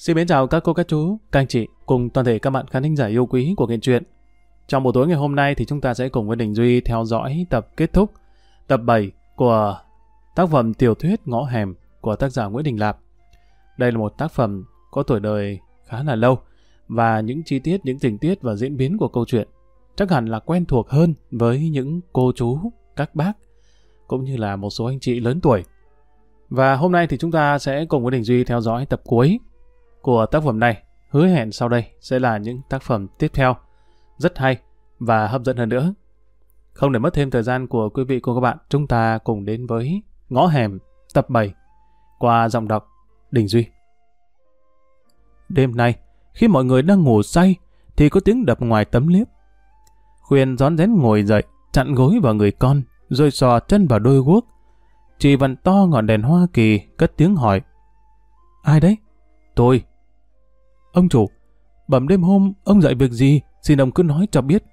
Xin mến chào các cô, các chú, các anh chị cùng toàn thể các bạn khán thính giả yêu quý của Nghiện Truyện. Trong buổi tối ngày hôm nay thì chúng ta sẽ cùng với Đình Duy theo dõi tập kết thúc, tập 7 của tác phẩm tiểu thuyết Ngõ Hẻm của tác giả Nguyễn Đình Lạp. Đây là một tác phẩm có tuổi đời khá là lâu và những chi tiết, những tình tiết và diễn biến của câu chuyện chắc hẳn là quen thuộc hơn với những cô chú, các bác cũng như là một số anh chị lớn tuổi. Và hôm nay thì chúng ta sẽ cùng với Đình Duy theo dõi tập cuối của tác phẩm này. Hứa hẹn sau đây sẽ là những tác phẩm tiếp theo rất hay và hấp dẫn hơn nữa. Không để mất thêm thời gian của quý vị cùng các bạn, chúng ta cùng đến với Ngõ Hẻm tập 7 qua giọng đọc Đình Duy. Đêm nay, khi mọi người đang ngủ say, thì có tiếng đập ngoài tấm liếp. Khuyên rón rén ngồi dậy, chặn gối vào người con, rồi sò chân vào đôi guốc. Chị vặn to ngọn đèn Hoa Kỳ, cất tiếng hỏi. Ai đấy? Tôi. Ông chủ, bẩm đêm hôm, ông dạy việc gì, xin ông cứ nói cho biết.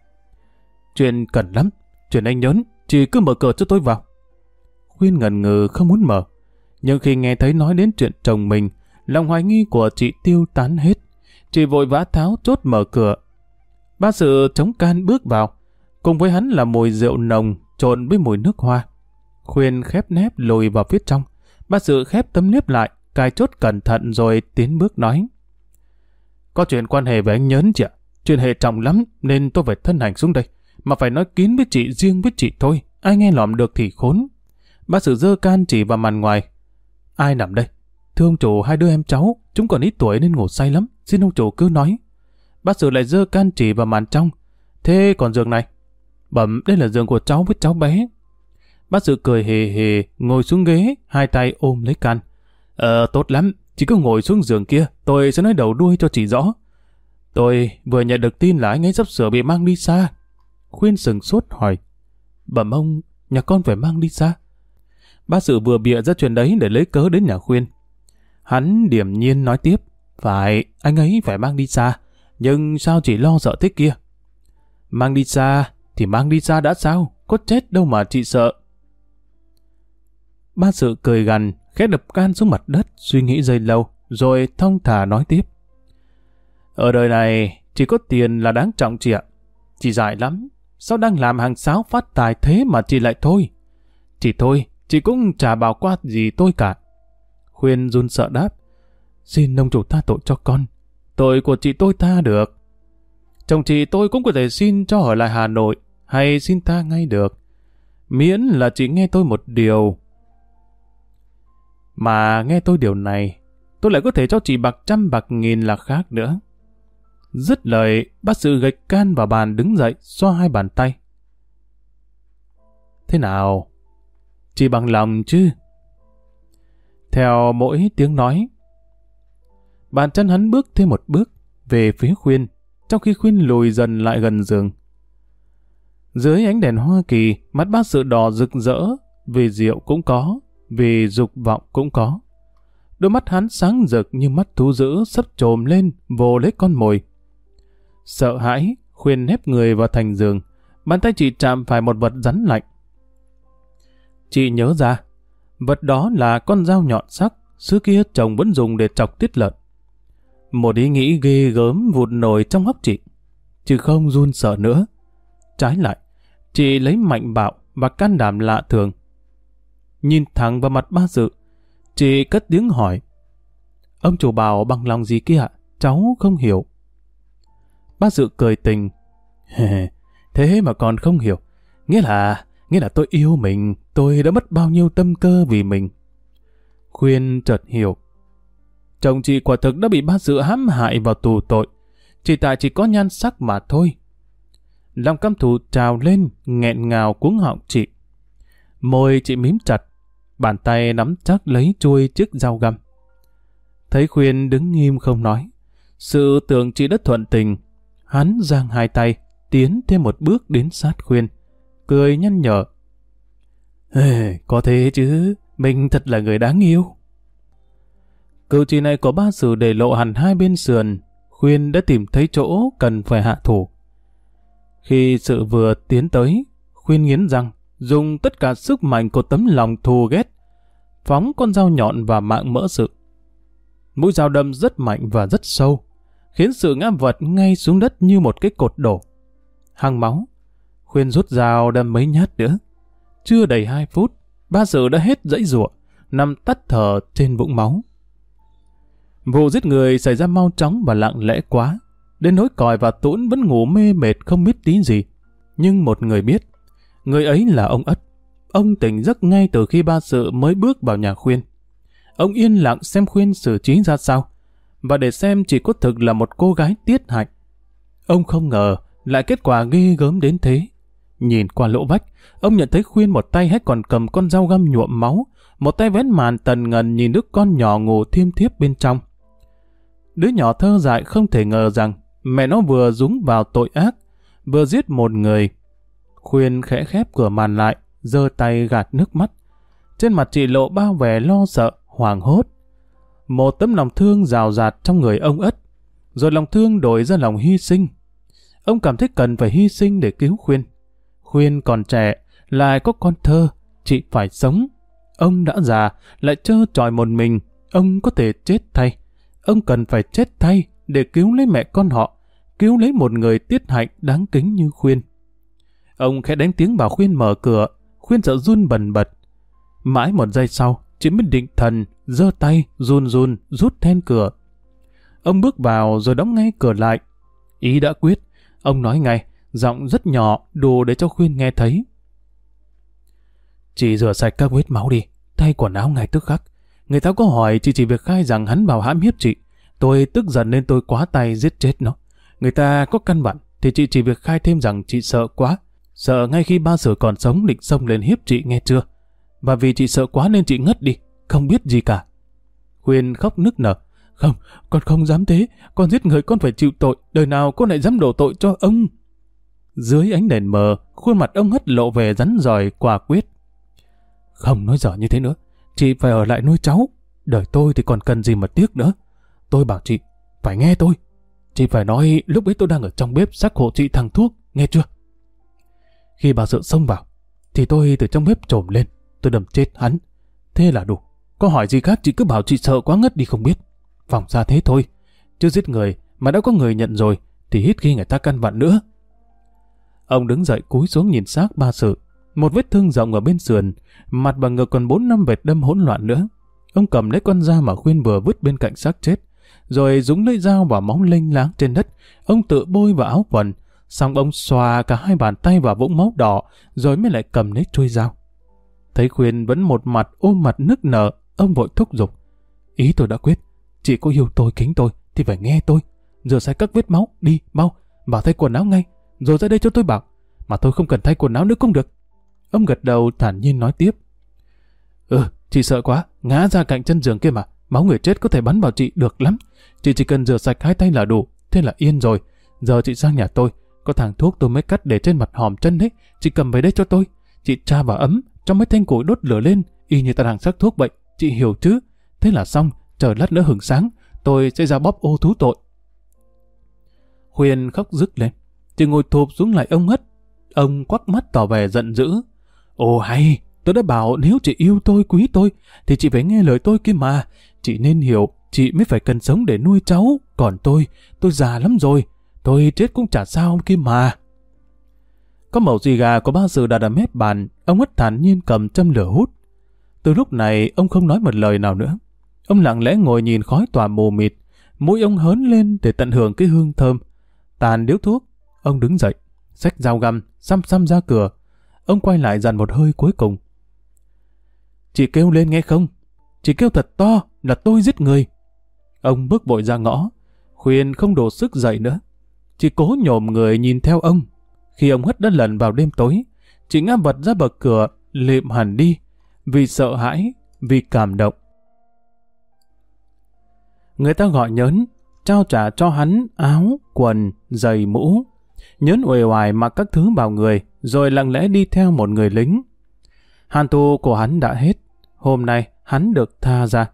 Chuyện cần lắm, chuyện anh nhớn, chị cứ mở cửa cho tôi vào. Khuyên ngần ngừ không muốn mở, nhưng khi nghe thấy nói đến chuyện chồng mình, lòng hoài nghi của chị tiêu tán hết. Chị vội vã tháo chốt mở cửa. Ba sự chống can bước vào, cùng với hắn là mùi rượu nồng trộn với mùi nước hoa. Khuyên khép nép lùi vào phía trong. Ba sự khép tấm nếp lại, cài chốt cẩn thận rồi tiến bước nói. Có chuyện quan hệ với anh nhớn chị ạ. Chuyện hệ trọng lắm nên tôi phải thân hành xuống đây. Mà phải nói kín với chị riêng với chị thôi. Ai nghe lòm được thì khốn. Bác sự dơ can chỉ vào màn ngoài. Ai nằm đây? Thưa ông chủ hai đứa em cháu, chúng còn ít tuổi nên ngủ say lắm. Xin ông chủ cứ nói. Bác sự lại dơ can chỉ vào màn trong. Thế còn giường này? Bẩm đây là giường của cháu với cháu bé. Bác sự cười hề hề, ngồi xuống ghế, hai tay ôm lấy can. Ờ, tốt lắm, chỉ cứ ngồi xuống giường kia, tôi sẽ nói đầu đuôi cho chị rõ. Tôi vừa nhận được tin là anh ấy sắp sửa bị mang đi xa. Khuyên sừng sốt hỏi. Bẩm ông, nhà con phải mang đi xa. Bác sự vừa bịa ra chuyện đấy để lấy cớ đến nhà khuyên. Hắn điểm nhiên nói tiếp. Phải, anh ấy phải mang đi xa. Nhưng sao chỉ lo sợ thế kia? Mang đi xa, thì mang đi xa đã sao? Có chết đâu mà chị sợ. Ba sự cười gằn, khẽ đập can xuống mặt đất, suy nghĩ dây lâu, rồi thông thả nói tiếp. Ở đời này, chỉ có tiền là đáng trọng chị ạ. Chị dại lắm, sao đang làm hàng sáo phát tài thế mà chị lại thôi? Chị thôi, chị cũng chả bảo qua gì tôi cả. Khuyên run sợ đáp, xin ông chủ tha tội cho con. Tội của chị tôi tha được. Chồng chị tôi cũng có thể xin cho ở lại Hà Nội, hay xin tha ngay được. Miễn là chị nghe tôi một điều, mà nghe tôi điều này, tôi lại có thể cho chị bạc trăm bạc nghìn là khác nữa. Dứt lời, bác sự gạch can vào bàn đứng dậy, xoa hai bàn tay. Thế nào? Chị bằng lòng chứ? Theo mỗi tiếng nói, bàn chân hắn bước thêm một bước về phía khuyên, trong khi khuyên lùi dần lại gần giường. Dưới ánh đèn Hoa Kỳ, mắt bác sự đỏ rực rỡ, vì rượu cũng có, vì dục vọng cũng có. Đôi mắt hắn sáng rực như mắt thú dữ sắp trồm lên, vồ lấy con mồi. Sợ hãi, khuyên hép người vào thành giường, bàn tay chị chạm phải một vật rắn lạnh. Chị nhớ ra, vật đó là con dao nhọn sắc, xưa kia chồng vẫn dùng để chọc tiết lợn. Một ý nghĩ ghê gớm vụt nổi trong hốc chị, chứ không run sợ nữa. Trái lại, chị lấy mạnh bạo và can đảm lạ thường, nhìn thẳng vào mặt ba dự. Chị cất tiếng hỏi. Ông chủ bảo bằng lòng gì kia ạ? Cháu không hiểu. Ba dự cười tình. Thế mà còn không hiểu. Nghĩa là, nghĩa là tôi yêu mình, tôi đã mất bao nhiêu tâm cơ vì mình. Khuyên chợt hiểu. Chồng chị quả thực đã bị ba dự hãm hại vào tù tội. Chỉ tại chỉ có nhan sắc mà thôi. Lòng căm thù trào lên, nghẹn ngào cuống họng chị. Môi chị mím chặt, bàn tay nắm chắc lấy chuôi chiếc dao găm. Thấy Khuyên đứng nghiêm không nói, sự tưởng chị đất thuận tình, hắn giang hai tay, tiến thêm một bước đến sát Khuyên, cười nhăn nhở. Ê, có thế chứ, mình thật là người đáng yêu. Cử chỉ này có ba sự để lộ hẳn hai bên sườn, Khuyên đã tìm thấy chỗ cần phải hạ thủ. Khi sự vừa tiến tới, Khuyên nghiến răng, dùng tất cả sức mạnh của tấm lòng thù ghét, phóng con dao nhọn và mạng mỡ sự. Mũi dao đâm rất mạnh và rất sâu, khiến sự ngã vật ngay xuống đất như một cái cột đổ. Hăng máu, khuyên rút dao đâm mấy nhát nữa. Chưa đầy hai phút, ba sự đã hết dãy ruộng, nằm tắt thở trên vũng máu. Vụ giết người xảy ra mau chóng và lặng lẽ quá, đến nỗi còi và tũn vẫn ngủ mê mệt không biết tí gì. Nhưng một người biết, người ấy là ông Ất. Ông tỉnh giấc ngay từ khi ba sự mới bước vào nhà khuyên. Ông yên lặng xem khuyên xử trí ra sao, và để xem chỉ có thực là một cô gái tiết hạnh. Ông không ngờ lại kết quả ghê gớm đến thế. Nhìn qua lỗ vách, ông nhận thấy khuyên một tay hết còn cầm con dao găm nhuộm máu, một tay vén màn tần ngần nhìn đứa con nhỏ ngủ thiêm thiếp bên trong. Đứa nhỏ thơ dại không thể ngờ rằng mẹ nó vừa dúng vào tội ác, vừa giết một người. Khuyên khẽ khép cửa màn lại, giơ tay gạt nước mắt. Trên mặt chị lộ bao vẻ lo sợ, hoảng hốt. Một tấm lòng thương rào rạt trong người ông ất, rồi lòng thương đổi ra lòng hy sinh. Ông cảm thấy cần phải hy sinh để cứu Khuyên. Khuyên còn trẻ, lại có con thơ, chị phải sống. Ông đã già, lại trơ tròi một mình, ông có thể chết thay. Ông cần phải chết thay để cứu lấy mẹ con họ, cứu lấy một người tiết hạnh đáng kính như Khuyên. Ông khẽ đánh tiếng bảo Khuyên mở cửa, Khuyên sợ run bần bật. Mãi một giây sau, chị mới định thần, giơ tay, run run, rút then cửa. Ông bước vào rồi đóng ngay cửa lại. Ý đã quyết, ông nói ngay, giọng rất nhỏ, đủ để cho Khuyên nghe thấy. Chị rửa sạch các vết máu đi, thay quần áo ngay tức khắc. Người ta có hỏi chị chỉ việc khai rằng hắn vào hãm hiếp chị. Tôi tức giận nên tôi quá tay giết chết nó. Người ta có căn bản thì chị chỉ việc khai thêm rằng chị sợ quá. Sợ ngay khi ba sở còn sống định xông lên hiếp chị nghe chưa? Và vì chị sợ quá nên chị ngất đi, không biết gì cả. Khuyên khóc nức nở. Không, con không dám thế. Con giết người con phải chịu tội. Đời nào con lại dám đổ tội cho ông. Dưới ánh đèn mờ, khuôn mặt ông hất lộ về rắn giỏi quả quyết. Không nói dở như thế nữa. Chị phải ở lại nuôi cháu. Đời tôi thì còn cần gì mà tiếc nữa. Tôi bảo chị, phải nghe tôi. Chị phải nói lúc ấy tôi đang ở trong bếp sắc hộ chị thằng thuốc, nghe chưa? Khi bà sợ xông vào, thì tôi từ trong bếp trồm lên, tôi đâm chết hắn. Thế là đủ. Có hỏi gì khác chị cứ bảo chị sợ quá ngất đi không biết. Vòng ra thế thôi. Chứ giết người mà đã có người nhận rồi thì hít khi người ta căn vặn nữa. Ông đứng dậy cúi xuống nhìn xác ba sự. Một vết thương rộng ở bên sườn, mặt và ngực còn bốn năm vệt đâm hỗn loạn nữa. Ông cầm lấy con dao mà khuyên vừa vứt bên cạnh xác chết, rồi dúng lấy dao vào móng lênh láng trên đất. Ông tự bôi vào áo quần, xong ông xoa cả hai bàn tay vào vũng máu đỏ, rồi mới lại cầm lấy chuôi dao. Thấy khuyên vẫn một mặt ôm mặt nức nở, ông vội thúc giục. Ý tôi đã quyết, chị có yêu tôi kính tôi thì phải nghe tôi. Rửa sạch các vết máu, đi, mau, bảo thay quần áo ngay, rồi ra đây cho tôi bảo. Mà tôi không cần thay quần áo nữa cũng được. Ông gật đầu thản nhiên nói tiếp. Ừ, chị sợ quá, ngã ra cạnh chân giường kia mà, máu người chết có thể bắn vào chị được lắm. Chị chỉ cần rửa sạch hai tay là đủ, thế là yên rồi. Giờ chị sang nhà tôi, có thằng thuốc tôi mới cắt để trên mặt hòm chân ấy, chị cầm về đây cho tôi. Chị tra vào ấm, trong mấy thanh củi đốt lửa lên, y như ta đang sắc thuốc bệnh, chị hiểu chứ. Thế là xong, chờ lát nữa hừng sáng, tôi sẽ ra bóp ô thú tội. Huyền khóc rức lên, chị ngồi thụp xuống lại ông hất. Ông quắc mắt tỏ vẻ giận dữ. Ồ hay, tôi đã bảo nếu chị yêu tôi, quý tôi, thì chị phải nghe lời tôi kia mà. Chị nên hiểu, chị mới phải cần sống để nuôi cháu. Còn tôi, tôi già lắm rồi. Tôi chết cũng chả sao kia mà. Có mẩu gì gà của ba sự đặt ở mép bàn, ông ất thản nhiên cầm châm lửa hút. Từ lúc này, ông không nói một lời nào nữa. Ông lặng lẽ ngồi nhìn khói tỏa mù mịt, mũi ông hớn lên để tận hưởng cái hương thơm. Tàn điếu thuốc, ông đứng dậy, xách dao găm, xăm xăm ra cửa. Ông quay lại dàn một hơi cuối cùng. Chị kêu lên nghe không? Chị kêu thật to là tôi giết người. Ông bước vội ra ngõ, khuyên không đổ sức dậy nữa. Chị cố nhổm người nhìn theo ông. Khi ông hất đất lần vào đêm tối, chị ngã vật ra bậc cửa, lịm hẳn đi, vì sợ hãi, vì cảm động. Người ta gọi nhớn, trao trả cho hắn áo, quần, giày mũ. Nhớn uể oải mặc các thứ vào người, rồi lặng lẽ đi theo một người lính. Hàn tù của hắn đã hết, hôm nay hắn được tha ra.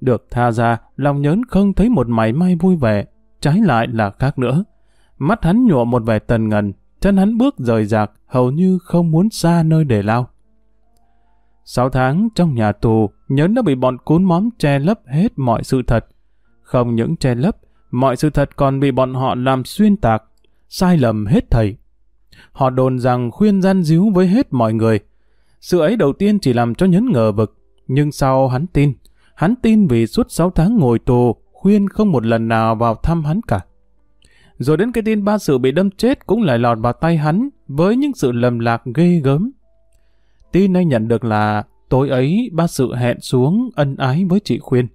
Được tha ra, lòng nhớn không thấy một mảy may vui vẻ, trái lại là khác nữa. Mắt hắn nhụa một vẻ tần ngần, chân hắn bước rời rạc, hầu như không muốn xa nơi để lao. Sáu tháng trong nhà tù, Nhấn đã bị bọn cún móm che lấp hết mọi sự thật. Không những che lấp, mọi sự thật còn bị bọn họ làm xuyên tạc, sai lầm hết thầy. Họ đồn rằng khuyên gian díu với hết mọi người. Sự ấy đầu tiên chỉ làm cho nhấn ngờ vực, nhưng sau hắn tin. Hắn tin vì suốt 6 tháng ngồi tù, khuyên không một lần nào vào thăm hắn cả. Rồi đến cái tin ba sự bị đâm chết cũng lại lọt vào tay hắn với những sự lầm lạc ghê gớm. Tin anh nhận được là tối ấy ba sự hẹn xuống ân ái với chị Khuyên.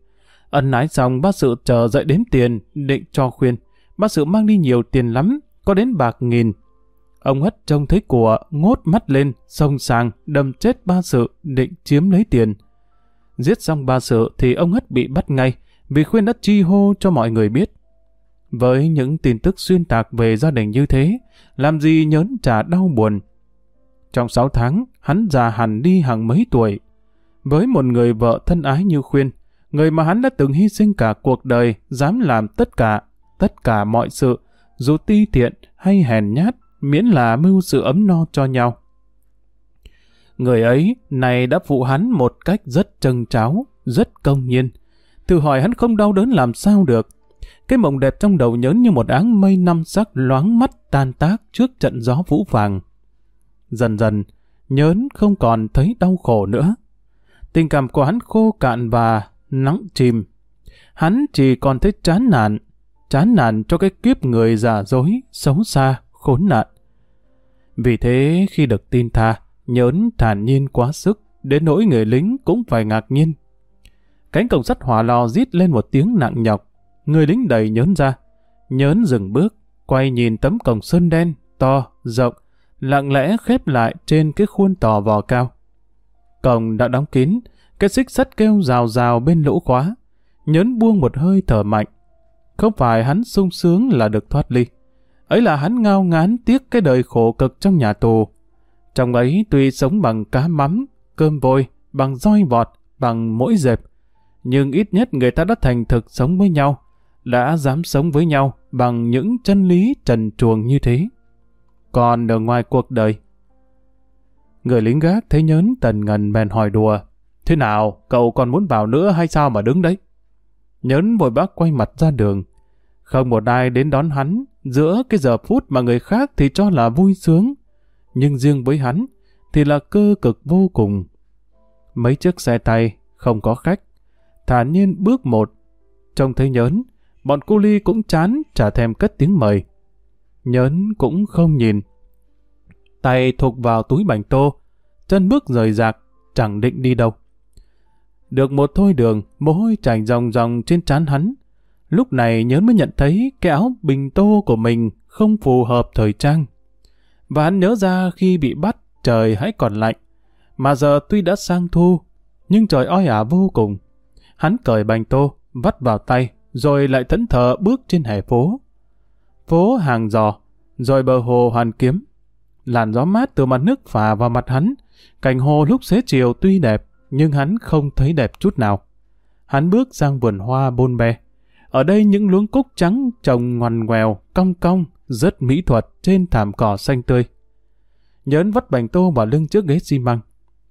Ân ái xong ba sự chờ dậy đếm tiền định cho Khuyên. Ba sự mang đi nhiều tiền lắm, có đến bạc nghìn. Ông hất trông thấy của, ngốt mắt lên, sông sàng đâm chết ba sự, định chiếm lấy tiền. Giết xong ba sự thì ông hất bị bắt ngay, vì Khuyên đã chi hô cho mọi người biết. Với những tin tức xuyên tạc về gia đình như thế, làm gì nhớn trả đau buồn. Trong 6 tháng, hắn già hẳn đi hàng mấy tuổi. Với một người vợ thân ái như Khuyên, người mà hắn đã từng hy sinh cả cuộc đời, dám làm tất cả, tất cả mọi sự, dù ti tiện hay hèn nhát, miễn là mưu sự ấm no cho nhau. Người ấy này đã phụ hắn một cách rất trân tráo, rất công nhiên. Thử hỏi hắn không đau đớn làm sao được. Cái mộng đẹp trong đầu nhớn như một áng mây năm sắc loáng mắt tan tác trước trận gió vũ vàng. Dần dần, nhớn không còn thấy đau khổ nữa. Tình cảm của hắn khô cạn và nắng chìm. Hắn chỉ còn thấy chán nản, chán nản cho cái kiếp người giả dối, xấu xa, khốn nạn. Vì thế khi được tin tha, nhớn thản nhiên quá sức, đến nỗi người lính cũng phải ngạc nhiên. Cánh cổng sắt hỏa lò rít lên một tiếng nặng nhọc, người lính đầy nhớn ra. Nhớn dừng bước, quay nhìn tấm cổng sơn đen, to, rộng, lặng lẽ khép lại trên cái khuôn tò vò cao. Cổng đã đóng kín, cái xích sắt kêu rào rào bên lỗ khóa. Nhớn buông một hơi thở mạnh. Không phải hắn sung sướng là được thoát ly. Ấy là hắn ngao ngán tiếc cái đời khổ cực trong nhà tù. Trong ấy tuy sống bằng cá mắm, cơm vôi, bằng roi vọt, bằng mỗi dẹp, nhưng ít nhất người ta đã thành thực sống với nhau, đã dám sống với nhau bằng những chân lý trần truồng như thế. Còn ở ngoài cuộc đời, người lính gác thấy nhớn tần ngần bèn hỏi đùa, thế nào, cậu còn muốn vào nữa hay sao mà đứng đấy? Nhớn vội bác quay mặt ra đường, không một ai đến đón hắn, giữa cái giờ phút mà người khác thì cho là vui sướng, nhưng riêng với hắn thì là cơ cực vô cùng. Mấy chiếc xe tay, không có khách, thản nhiên bước một, trông thấy nhớn, bọn cu ly cũng chán trả thèm cất tiếng mời. Nhớn cũng không nhìn. Tay thục vào túi bánh tô, chân bước rời rạc, chẳng định đi đâu. Được một thôi đường, mồ hôi chảy ròng ròng trên trán hắn, Lúc này nhớn mới nhận thấy cái áo bình tô của mình không phù hợp thời trang. Và hắn nhớ ra khi bị bắt trời hãy còn lạnh. Mà giờ tuy đã sang thu, nhưng trời oi ả vô cùng. Hắn cởi bành tô, vắt vào tay, rồi lại thẫn thờ bước trên hè phố. Phố hàng giò, rồi bờ hồ hoàn kiếm. Làn gió mát từ mặt nước phả vào mặt hắn. Cảnh hồ lúc xế chiều tuy đẹp, nhưng hắn không thấy đẹp chút nào. Hắn bước sang vườn hoa bôn bè Ở đây những luống cúc trắng trồng ngoằn ngoèo, cong cong, rất mỹ thuật trên thảm cỏ xanh tươi. Nhớn vắt bành tô vào lưng trước ghế xi măng,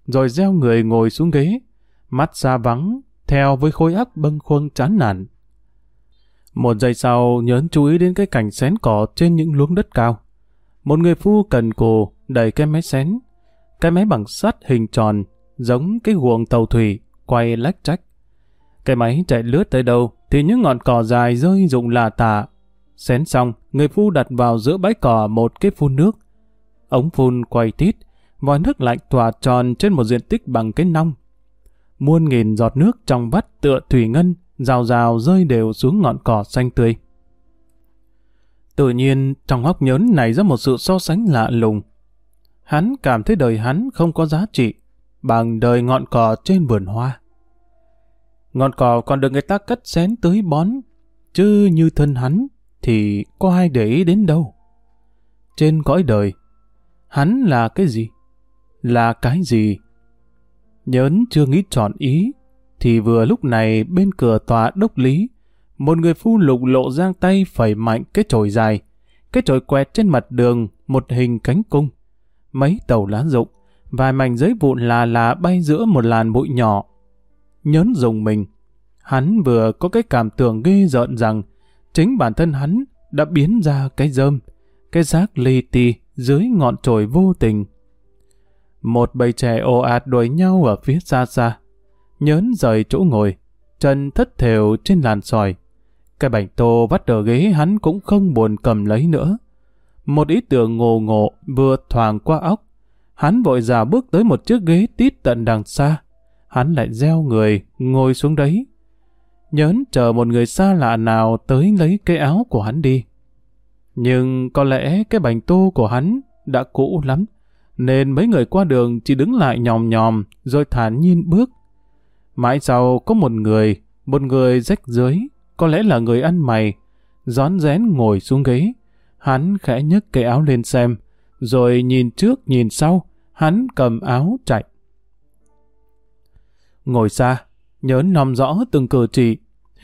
rồi gieo người ngồi xuống ghế, mắt xa vắng, theo với khối óc bâng khuâng chán nản. Một giây sau, nhớn chú ý đến cái cảnh xén cỏ trên những luống đất cao. Một người phu cần cù đẩy cái máy xén. Cái máy bằng sắt hình tròn, giống cái guồng tàu thủy, quay lách trách. Cái máy chạy lướt tới đâu thì những ngọn cỏ dài rơi rụng là tả. Xén xong, người phu đặt vào giữa bãi cỏ một cái phun nước. Ống phun quay tít, vòi nước lạnh tỏa tròn trên một diện tích bằng cái nong. Muôn nghìn giọt nước trong vắt tựa thủy ngân, rào rào rơi đều xuống ngọn cỏ xanh tươi. Tự nhiên, trong hóc nhớn này ra một sự so sánh lạ lùng. Hắn cảm thấy đời hắn không có giá trị bằng đời ngọn cỏ trên vườn hoa. Ngọn cỏ còn được người ta cắt xén tới bón, chứ như thân hắn thì có ai để ý đến đâu. Trên cõi đời, hắn là cái gì? Là cái gì? Nhớn chưa nghĩ trọn ý, thì vừa lúc này bên cửa tòa đốc lý, một người phu lục lộ giang tay phẩy mạnh cái chổi dài, cái chổi quẹt trên mặt đường một hình cánh cung. Mấy tàu lá rụng, vài mảnh giấy vụn là là bay giữa một làn bụi nhỏ. Nhớn dùng mình, hắn vừa có cái cảm tưởng ghê rợn rằng chính bản thân hắn đã biến ra cái rơm, cái rác li ti dưới ngọn trồi vô tình. Một bầy trẻ ồ ạt đuổi nhau ở phía xa xa. Nhớn rời chỗ ngồi, chân thất thều trên làn sỏi. Cái bảnh tô vắt ở ghế hắn cũng không buồn cầm lấy nữa. Một ý tưởng ngồ ngộ vừa thoảng qua óc. Hắn vội già bước tới một chiếc ghế tít tận đằng xa. Hắn lại gieo người, ngồi xuống đấy. Nhớn chờ một người xa lạ nào tới lấy cái áo của hắn đi. Nhưng có lẽ cái bánh tô của hắn đã cũ lắm, nên mấy người qua đường chỉ đứng lại nhòm nhòm rồi thản nhiên bước. Mãi sau có một người, một người rách dưới, có lẽ là người ăn mày, rón rén ngồi xuống ghế. Hắn khẽ nhấc cái áo lên xem, rồi nhìn trước nhìn sau, hắn cầm áo chạy. Ngồi xa, nhớ nằm rõ từng cử chỉ.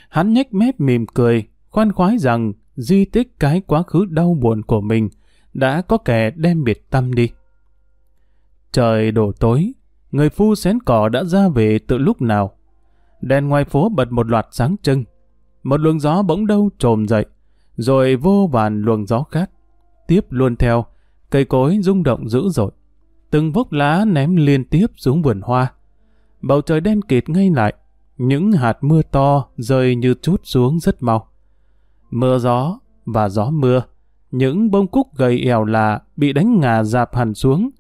Hắn nhếch mép mỉm cười, khoan khoái rằng di tích cái quá khứ đau buồn của mình đã có kẻ đem biệt tâm đi. Trời đổ tối, người phu xén cỏ đã ra về từ lúc nào. Đèn ngoài phố bật một loạt sáng trưng. Một luồng gió bỗng đâu trồm dậy, rồi vô vàn luồng gió khác. Tiếp luôn theo, cây cối rung động dữ dội. Từng vốc lá ném liên tiếp xuống vườn hoa. Bầu trời đen kịt ngay lại, những hạt mưa to rơi như chút xuống rất mau. Mưa gió và gió mưa, những bông cúc gầy ẻo lạ bị đánh ngà dạp hẳn xuống,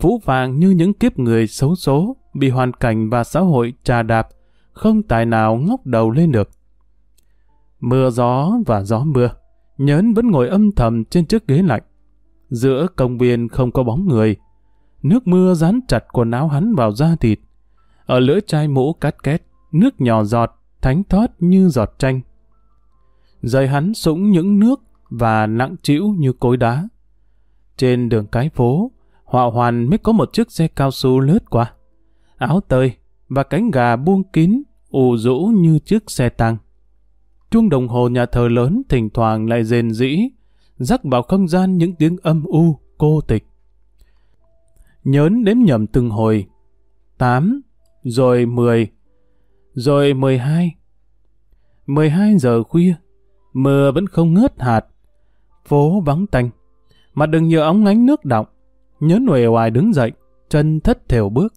phũ vàng như những kiếp người xấu số bị hoàn cảnh và xã hội trà đạp, không tài nào ngóc đầu lên được. Mưa gió và gió mưa, nhớn vẫn ngồi âm thầm trên chiếc ghế lạnh. Giữa công viên không có bóng người. Nước mưa dán chặt quần áo hắn vào da thịt. Ở lưỡi chai mũ cát két, nước nhỏ giọt, thánh thót như giọt chanh. Rời hắn sũng những nước và nặng trĩu như cối đá. Trên đường cái phố, họa hoàn mới có một chiếc xe cao su lướt qua. Áo tơi và cánh gà buông kín, ù rũ như chiếc xe tăng. Chuông đồng hồ nhà thờ lớn thỉnh thoảng lại rền rĩ, rắc vào không gian những tiếng âm u, cô tịch. Nhớn đếm nhầm từng hồi. Tám, rồi mười, rồi mười hai. Mười hai giờ khuya, mưa vẫn không ngớt hạt. Phố vắng tanh, mặt đường nhựa óng ánh nước đọng nhớ uể oải đứng dậy, chân thất thều bước.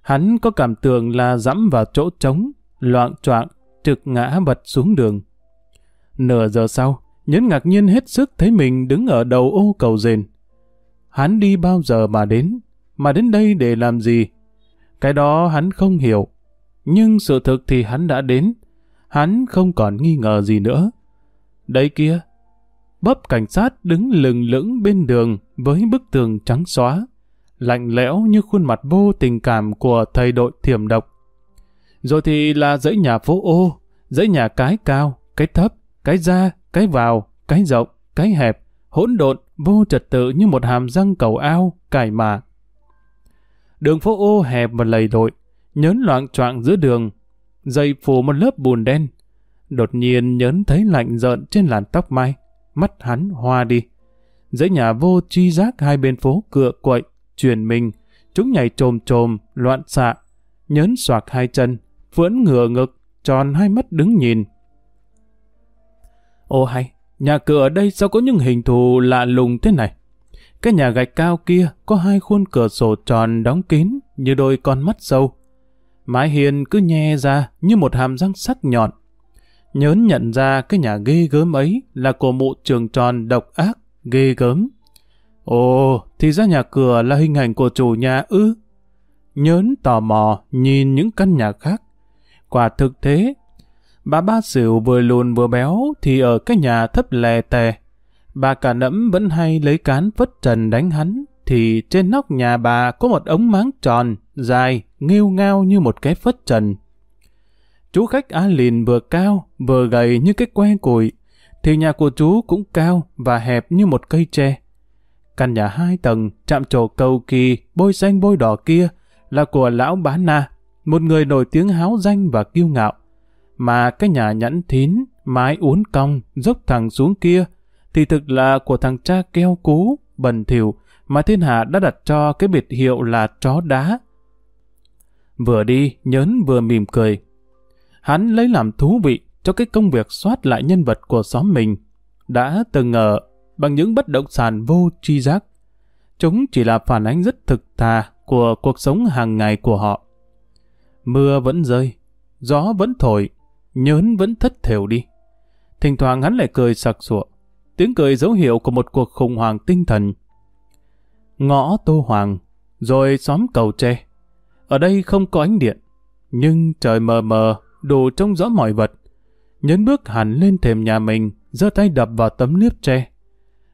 Hắn có cảm tưởng là dẫm vào chỗ trống, loạn choạng trực ngã vật xuống đường. Nửa giờ sau, Nhấn ngạc nhiên hết sức thấy mình đứng ở đầu ô cầu rền. Hắn đi bao giờ mà đến, mà đến đây để làm gì? Cái đó hắn không hiểu. Nhưng sự thực thì hắn đã đến. Hắn không còn nghi ngờ gì nữa. Đây kia, bấp cảnh sát đứng lừng lững bên đường với bức tường trắng xóa, lạnh lẽo như khuôn mặt vô tình cảm của thầy đội thiểm độc. Rồi thì là dãy nhà phố ô, dãy nhà cái cao, cái thấp, cái ra, cái vào, cái rộng, cái hẹp, hỗn độn, vô trật tự như một hàm răng cầu ao, cải mà. Đường phố ô hẹp và lầy lội, nhớn loạn choạng giữa đường, dày phủ một lớp bùn đen. Đột nhiên nhớn thấy lạnh rợn trên làn tóc mai, mắt hắn hoa đi. Dãy nhà vô chi giác hai bên phố cựa quậy, truyền mình, chúng nhảy trồm trồm, loạn xạ, nhớn xoạc hai chân, phưỡn ngửa ngực, tròn hai mắt đứng nhìn. Ô hay, nhà cửa ở đây sao có những hình thù lạ lùng thế này? Cái nhà gạch cao kia có hai khuôn cửa sổ tròn đóng kín như đôi con mắt sâu. Mái hiền cứ nhe ra như một hàm răng sắc nhọn. Nhớn nhận ra cái nhà ghê gớm ấy là của mụ trường tròn độc ác, ghê gớm. Ồ, thì ra nhà cửa là hình ảnh của chủ nhà ư. Nhớn tò mò nhìn những căn nhà khác. Quả thực thế, Bà ba xỉu vừa lùn vừa béo thì ở cái nhà thấp lè tè. Bà cả nẫm vẫn hay lấy cán phất trần đánh hắn, thì trên nóc nhà bà có một ống máng tròn, dài, nghêu ngao như một cái phất trần. Chú khách Á Lìn vừa cao, vừa gầy như cái que củi, thì nhà của chú cũng cao và hẹp như một cây tre. Căn nhà hai tầng, chạm trổ cầu kỳ, bôi xanh bôi đỏ kia là của lão bán na, một người nổi tiếng háo danh và kiêu ngạo mà cái nhà nhẫn thín, mái uốn cong, dốc thẳng xuống kia, thì thực là của thằng cha keo cú, bần thỉu, mà thiên hạ đã đặt cho cái biệt hiệu là chó đá. Vừa đi, nhớn vừa mỉm cười. Hắn lấy làm thú vị cho cái công việc soát lại nhân vật của xóm mình. Đã từng ngờ bằng những bất động sản vô tri giác. Chúng chỉ là phản ánh rất thực thà của cuộc sống hàng ngày của họ. Mưa vẫn rơi, gió vẫn thổi, nhớn vẫn thất thểu đi. Thỉnh thoảng hắn lại cười sặc sụa, tiếng cười dấu hiệu của một cuộc khủng hoảng tinh thần. Ngõ Tô Hoàng, rồi xóm cầu tre. Ở đây không có ánh điện, nhưng trời mờ mờ, đủ trông rõ mọi vật. Nhấn bước hẳn lên thềm nhà mình, giơ tay đập vào tấm liếp tre.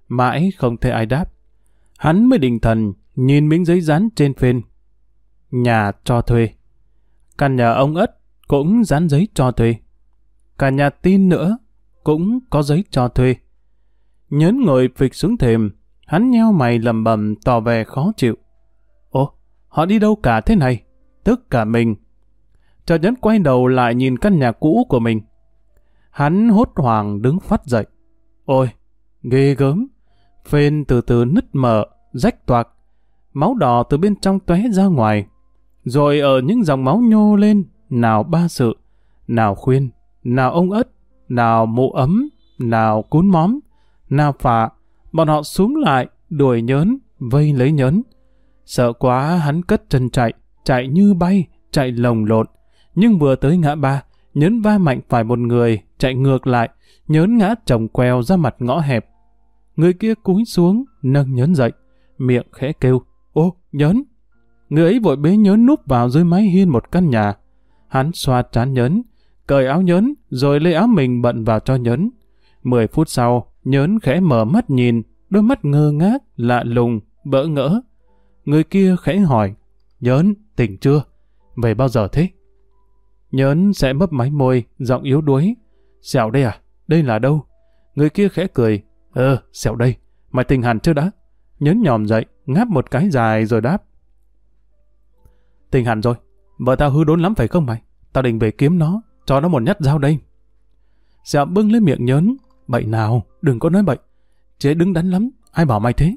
Mãi không thấy ai đáp. Hắn mới định thần, nhìn miếng giấy dán trên phên. Nhà cho thuê. Căn nhà ông ất cũng dán giấy cho thuê. Cả nhà tin nữa cũng có giấy cho thuê. Nhớn ngồi phịch xuống thềm, hắn nheo mày lầm bầm tỏ vẻ khó chịu. Ồ, họ đi đâu cả thế này? Tức cả mình. Chợt nhấn quay đầu lại nhìn căn nhà cũ của mình. Hắn hốt hoảng đứng phát dậy. Ôi, ghê gớm. Phên từ từ nứt mở, rách toạc. Máu đỏ từ bên trong tóe ra ngoài. Rồi ở những dòng máu nhô lên, nào ba sự, nào khuyên, nào ông ất, nào mụ ấm, nào cún móm, nào phạ. Bọn họ xuống lại, đuổi nhớn, vây lấy nhớn. Sợ quá hắn cất chân chạy, chạy như bay, chạy lồng lộn. Nhưng vừa tới ngã ba, nhấn va mạnh phải một người, chạy ngược lại, nhớn ngã chồng queo ra mặt ngõ hẹp. Người kia cúi xuống, nâng nhớn dậy, miệng khẽ kêu, ô, nhớn. Người ấy vội bế nhớn núp vào dưới mái hiên một căn nhà. Hắn xoa trán nhớn, cởi áo nhớn, rồi lấy áo mình bận vào cho nhớn. Mười phút sau, nhớn khẽ mở mắt nhìn, đôi mắt ngơ ngác, lạ lùng, bỡ ngỡ. Người kia khẽ hỏi, nhớn, tỉnh chưa? Về bao giờ thế? Nhớn sẽ mấp máy môi, giọng yếu đuối sẹo đây à? Đây là đâu? Người kia khẽ cười. Ờ, sẹo đây. Mày tình hẳn chưa đã? Nhấn nhòm dậy, ngáp một cái dài rồi đáp. Tình hẳn rồi. Vợ tao hư đốn lắm phải không mày? Tao định về kiếm nó, cho nó một nhát dao đây. sẹo bưng lấy miệng nhớn. Bậy nào, đừng có nói bậy. Chế đứng đắn lắm, ai bảo mày thế?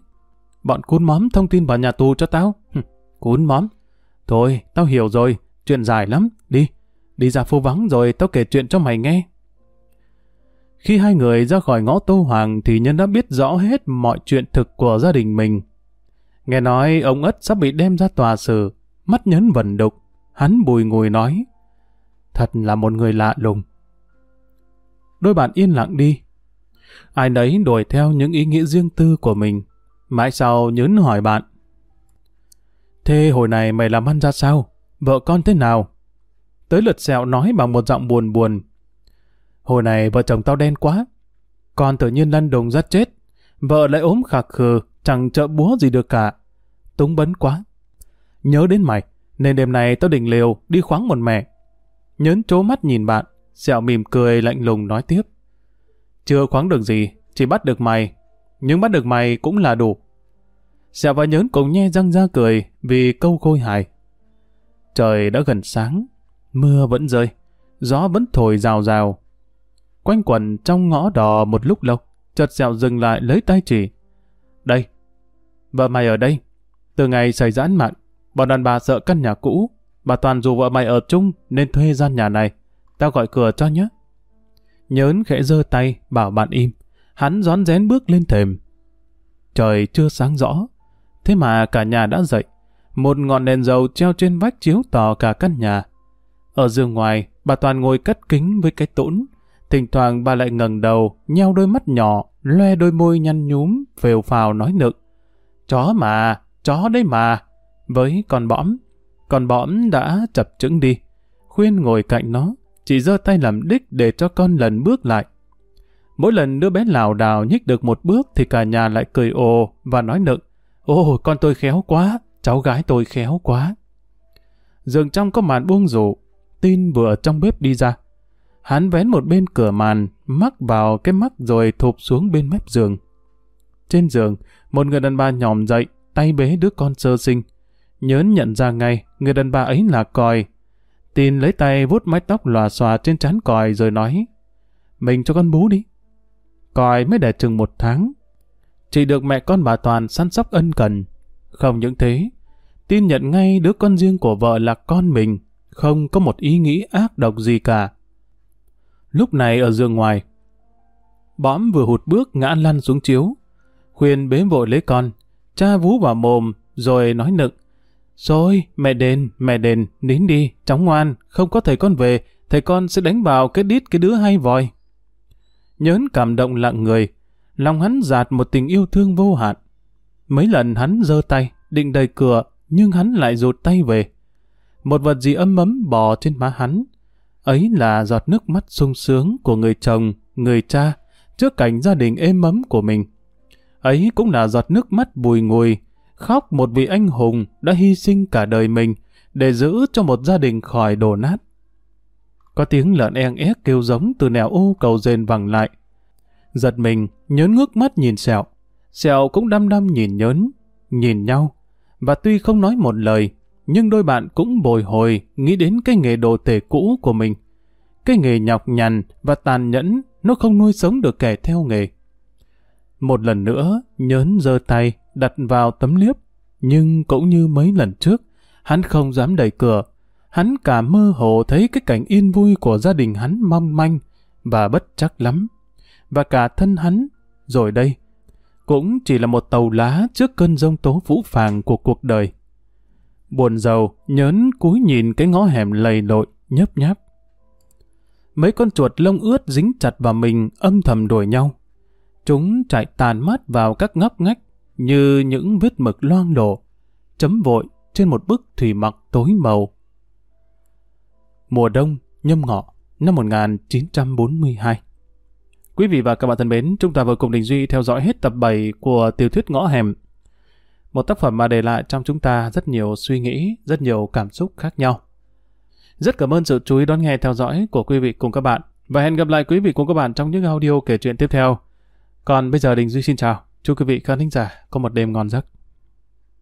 Bọn cún móm thông tin vào nhà tù cho tao. cún móm. Thôi, tao hiểu rồi, chuyện dài lắm, đi. Đi ra phố vắng rồi tao kể chuyện cho mày nghe. Khi hai người ra khỏi ngõ Tô Hoàng thì Nhân đã biết rõ hết mọi chuyện thực của gia đình mình. Nghe nói ông Ất sắp bị đem ra tòa xử, mắt nhấn vần đục, hắn bùi ngùi nói. Thật là một người lạ lùng. Đôi bạn yên lặng đi. Ai nấy đuổi theo những ý nghĩa riêng tư của mình. Mãi sau nhớn hỏi bạn. Thế hồi này mày làm ăn ra sao? Vợ con thế nào? Tới lượt sẹo nói bằng một giọng buồn buồn. Hồi này vợ chồng tao đen quá. Con tự nhiên lăn đùng rất chết. Vợ lại ốm khạc khừ, chẳng trợ búa gì được cả. Túng bấn quá. Nhớ đến mày, nên đêm này tao định liều đi khoáng một mẹ. Nhớn trố mắt nhìn bạn, sẹo mỉm cười lạnh lùng nói tiếp. Chưa khoáng được gì, chỉ bắt được mày. Nhưng bắt được mày cũng là đủ. Sẹo và nhớn cùng nhe răng ra cười vì câu khôi hài. Trời đã gần sáng, Mưa vẫn rơi, gió vẫn thổi rào rào. Quanh quẩn trong ngõ đò một lúc lâu, chợt dẹo dừng lại lấy tay chỉ. Đây, vợ mày ở đây. Từ ngày xảy ra án mạng, bọn đàn bà sợ căn nhà cũ. Bà Toàn dù vợ mày ở chung nên thuê gian nhà này. Tao gọi cửa cho nhé. Nhớn khẽ giơ tay, bảo bạn im. Hắn rón rén bước lên thềm. Trời chưa sáng rõ, thế mà cả nhà đã dậy. Một ngọn đèn dầu treo trên vách chiếu tỏ cả căn nhà. Ở giường ngoài, bà Toàn ngồi cất kính với cái tũn. Thỉnh thoảng bà lại ngẩng đầu, nheo đôi mắt nhỏ, loe đôi môi nhăn nhúm, phều phào nói nực. Chó mà, chó đấy mà. Với con bõm, con bõm đã chập chững đi. Khuyên ngồi cạnh nó, chỉ giơ tay làm đích để cho con lần bước lại. Mỗi lần đứa bé lào đào nhích được một bước thì cả nhà lại cười ồ và nói nực. Ồ, con tôi khéo quá, cháu gái tôi khéo quá. Giường trong có màn buông rủ, tin vừa trong bếp đi ra. Hắn vén một bên cửa màn, mắc vào cái mắc rồi thụp xuống bên mép giường. Trên giường, một người đàn bà nhòm dậy, tay bế đứa con sơ sinh. Nhớn nhận ra ngay, người đàn bà ấy là Còi. Tin lấy tay vuốt mái tóc lòa xòa trên trán Còi rồi nói, mình cho con bú đi. Còi mới đẻ chừng một tháng. chỉ được mẹ con bà Toàn săn sóc ân cần. Không những thế, tin nhận ngay đứa con riêng của vợ là con mình, không có một ý nghĩ ác độc gì cả. Lúc này ở giường ngoài, bõm vừa hụt bước ngã lăn xuống chiếu. Khuyên bế vội lấy con, cha vú vào mồm, rồi nói nựng. Rồi, mẹ đền, mẹ đền, nín đi, cháu ngoan, không có thầy con về, thầy con sẽ đánh vào cái đít cái đứa hay vòi. Nhớn cảm động lặng người, lòng hắn dạt một tình yêu thương vô hạn. Mấy lần hắn giơ tay, định đầy cửa, nhưng hắn lại rụt tay về. Một vật gì âm ấm bò trên má hắn. Ấy là giọt nước mắt sung sướng của người chồng, người cha, trước cảnh gia đình êm ấm của mình. Ấy cũng là giọt nước mắt bùi ngùi, khóc một vị anh hùng đã hy sinh cả đời mình để giữ cho một gia đình khỏi đổ nát. Có tiếng lợn eng ép kêu giống từ nẻo ô cầu rền vẳng lại. Giật mình, nhớn ngước mắt nhìn sẹo. Sẹo cũng đăm đăm nhìn nhớn, nhìn nhau. Và tuy không nói một lời, nhưng đôi bạn cũng bồi hồi nghĩ đến cái nghề đồ tể cũ của mình. Cái nghề nhọc nhằn và tàn nhẫn nó không nuôi sống được kẻ theo nghề. Một lần nữa, nhớn giơ tay, đặt vào tấm liếp. Nhưng cũng như mấy lần trước, hắn không dám đẩy cửa. Hắn cả mơ hồ thấy cái cảnh yên vui của gia đình hắn mong manh và bất chắc lắm. Và cả thân hắn, rồi đây, cũng chỉ là một tàu lá trước cơn giông tố vũ phàng của cuộc đời. Buồn giàu, nhớn cúi nhìn cái ngõ hẻm lầy lội, nhấp nháp. Mấy con chuột lông ướt dính chặt vào mình âm thầm đuổi nhau. Chúng chạy tàn mắt vào các ngóc ngách như những vết mực loang lổ, chấm vội trên một bức thủy mặc tối màu. Mùa đông, nhâm ngọ, năm 1942 Quý vị và các bạn thân mến, chúng ta vừa cùng Đình Duy theo dõi hết tập 7 của tiểu thuyết Ngõ Hẻm. Một tác phẩm mà để lại trong chúng ta rất nhiều suy nghĩ, rất nhiều cảm xúc khác nhau. Rất cảm ơn sự chú ý đón nghe theo dõi của quý vị cùng các bạn. Và hẹn gặp lại quý vị cùng các bạn trong những audio kể chuyện tiếp theo. Còn bây giờ Đình Duy xin chào. Chúc quý vị khán thính giả có một đêm ngon giấc.